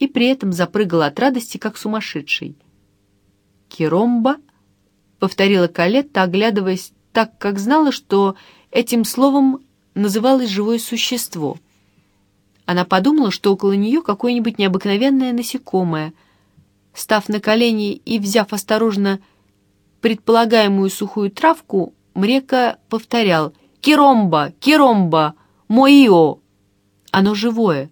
и при этом запрыгал от радости, как сумасшедший. «Киромба?» — повторила Калетта, оглядываясь так, как знала, что этим словом называлось живое существо. Она подумала, что около нее какое-нибудь необыкновенное насекомое. Став на колени и взяв осторожно предполагаемую сухую травку, Мрека повторял «Киромба! Киромба! Моио!» Оно живое.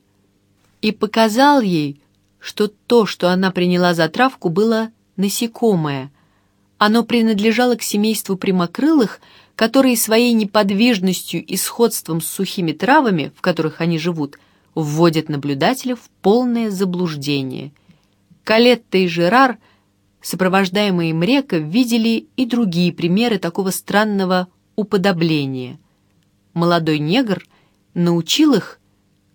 И показал ей, что то, что она приняла за травку, было насекомое. Оно принадлежало к семейству прямокрылых, которые своей неподвижностью и сходством с сухими травами, в которых они живут, вводят наблюдателя в полное заблуждение. Калетта и Жерар, сопровождаемые Мрека, видели и другие примеры такого странного уподобления. Молодой негр научил их,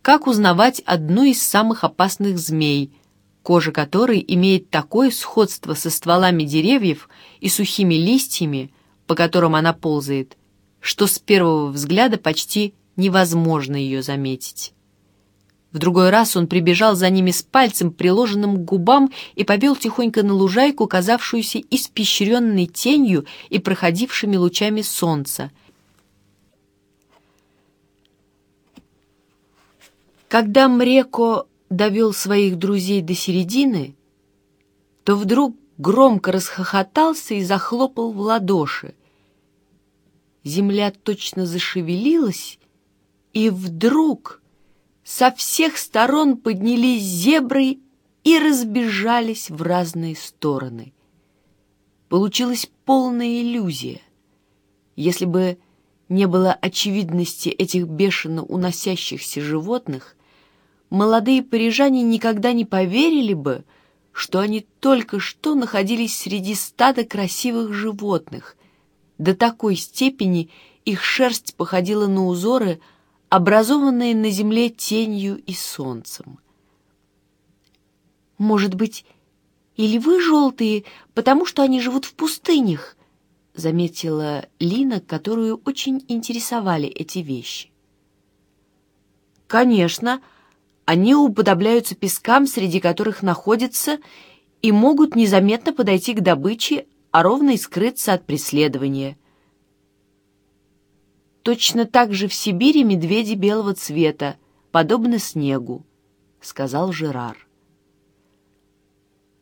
как узнавать одну из самых опасных змей, кожа которой имеет такое сходство со стволами деревьев и сухими листьями, по которым она ползает, что с первого взгляда почти невозможно ее заметить. В другой раз он прибежал за ними с пальцем, приложенным к губам, и повел тихонько на лужайку, казавшуюся испещренной тенью и проходившими лучами солнца. Когда Мреко довел своих друзей до середины, то вдруг громко расхохотался и захлопал в ладоши. Земля точно зашевелилась, и вдруг со всех сторон поднялись зебры и разбежались в разные стороны. Получилась полная иллюзия. Если бы не было очевидности этих бешено уносящихся животных, молодые парижане никогда не поверили бы, что они только что находились среди стада красивых животных. До такой степени их шерсть походила на узоры, образованные на земле тенью и солнцем. «Может быть, и львы желтые, потому что они живут в пустынях», заметила Лина, которую очень интересовали эти вещи. «Конечно», они уподобляются пескам, среди которых находятся, и могут незаметно подойти к добыче, а ровно и скрыться от преследования. Точно так же в Сибири медведи белого цвета, подобно снегу, — сказал Жерар.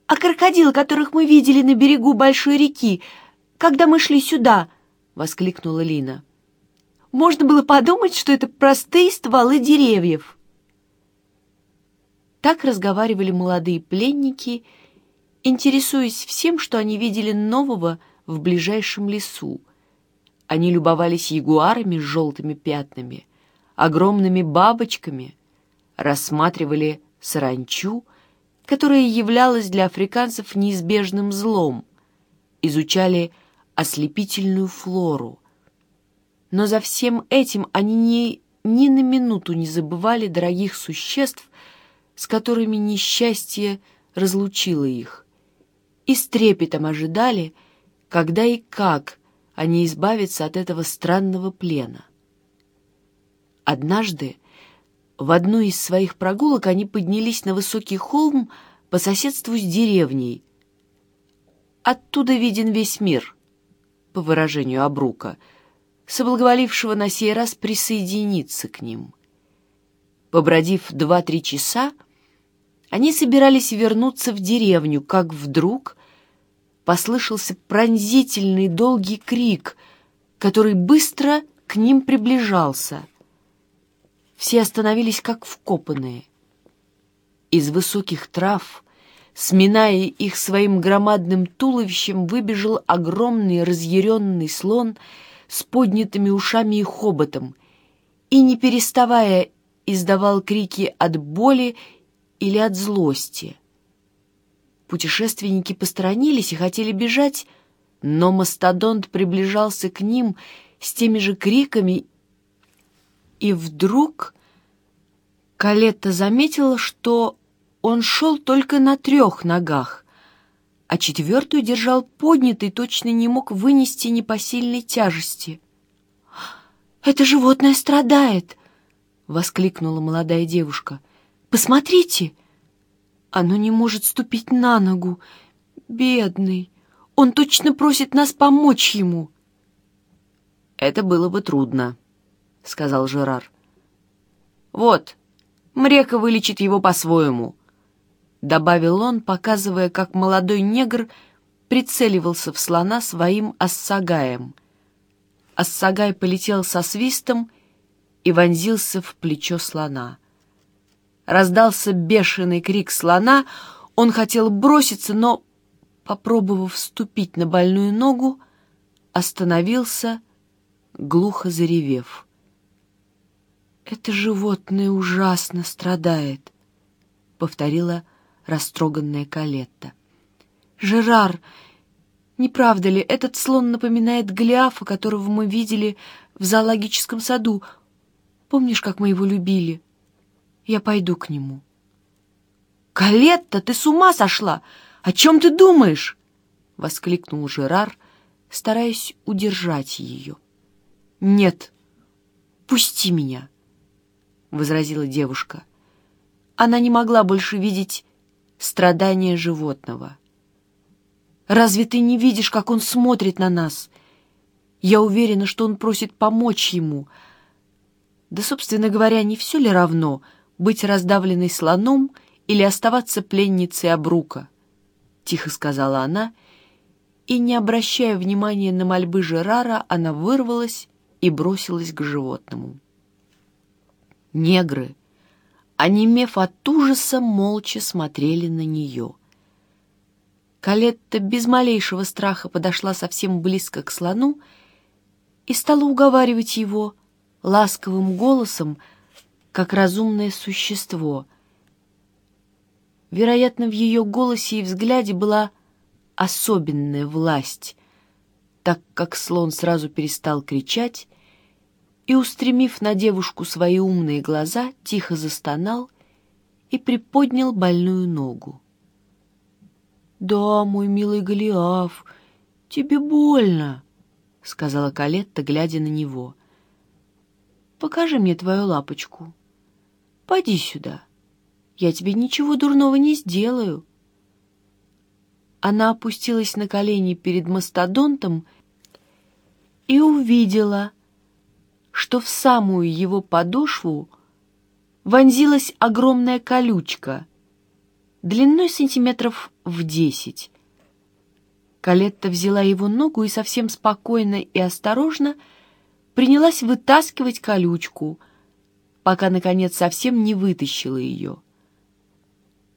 «А крокодилы, которых мы видели на берегу большой реки, когда мы шли сюда?» — воскликнула Лина. «Можно было подумать, что это простые стволы деревьев». Так разговаривали молодые пленники, интересуясь всем, что они видели нового в ближайшем лесу. Они любовались ягуарами с желтыми пятнами, огромными бабочками, рассматривали саранчу, которая являлась для африканцев неизбежным злом, изучали ослепительную флору. Но за всем этим они ни, ни на минуту не забывали дорогих существ, с которыми несчастье разлучило их, и с трепетом ожидали, когда и как они избавятся от этого странного плена. Однажды в одну из своих прогулок они поднялись на высокий холм по соседству с деревней. Оттуда виден весь мир, по выражению Абрука, соблаговолившего на сей раз присоединиться к ним. Побродив два-три часа, они собирались вернуться в деревню, как вдруг послышался пронзительный долгий крик, который быстро к ним приближался. Все остановились как вкопанные. Из высоких трав, сминая их своим громадным туловищем, выбежал огромный разъяренный слон с поднятыми ушами и хоботом и, не переставая, издавал крики от боли или от злости. Путешественники посторонились и хотели бежать, но мастодонт приближался к ним с теми же криками, и вдруг Калетта заметила, что он шел только на трех ногах, а четвертую держал поднятый, точно не мог вынести непосильной тяжести. «Это животное страдает!» — воскликнула молодая девушка — Посмотрите!» Оно не может ступить на ногу. Бедный. Он точно просит нас помочь ему. Это было бы трудно, — сказал Жерар. Вот, Мрека вылечит его по-своему, — добавил он, показывая, как молодой негр прицеливался в слона своим ассагаем. Ассагай полетел со свистом и вонзился в плечо слона. Раздался бешеный крик слона. Он хотел броситься, но, попробовав вступить на больную ногу, остановился, глухо заревев. «Это животное ужасно страдает», — повторила растроганная Калетта. «Жерар, не правда ли, этот слон напоминает Голиафа, которого мы видели в зоологическом саду? Помнишь, как мы его любили?» Я пойду к нему. «Калетта, ты с ума сошла! О чем ты думаешь?» — воскликнул Жерар, стараясь удержать ее. «Нет, пусти меня!» — возразила девушка. Она не могла больше видеть страдания животного. «Разве ты не видишь, как он смотрит на нас? Я уверена, что он просит помочь ему. Да, собственно говоря, не все ли равно — быть раздавленной слоном или оставаться пленницей Абрука, — тихо сказала она, и, не обращая внимания на мольбы Жерара, она вырвалась и бросилась к животному. Негры, онемев от ужаса, молча смотрели на нее. Калетта без малейшего страха подошла совсем близко к слону и стала уговаривать его ласковым голосом, как разумное существо. Вероятно, в ее голосе и взгляде была особенная власть, так как слон сразу перестал кричать и, устремив на девушку свои умные глаза, тихо застонал и приподнял больную ногу. «Да, мой милый Голиаф, тебе больно», — сказала Калетта, глядя на него. «Покажи мне твою лапочку». Поди сюда. Я тебе ничего дурного не сделаю. Она опустилась на колени перед мастодонтом и увидела, что в самую его подошву вонзилась огромная колючка, длиной сантиметров в десять. Калетта взяла его ногу и совсем спокойно и осторожно принялась вытаскивать колючку — пока, наконец, совсем не вытащила ее.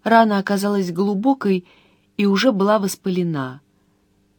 Рана оказалась глубокой и уже была воспалена.